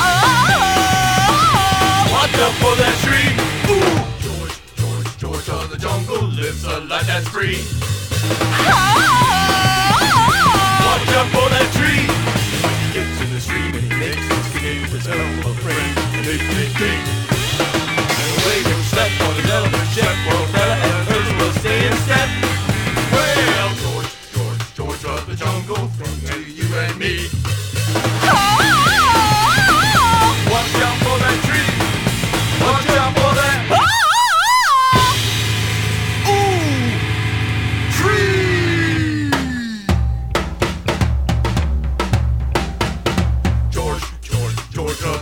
Oh. Watch out for that tree. George, George, George of the jungle lives a life that's free. Oh. Watch out for tree. He gets in the stream and he makes his canoe his friend. On his well, fella and will stay. Well, George, George, George of the jungle from Georgia.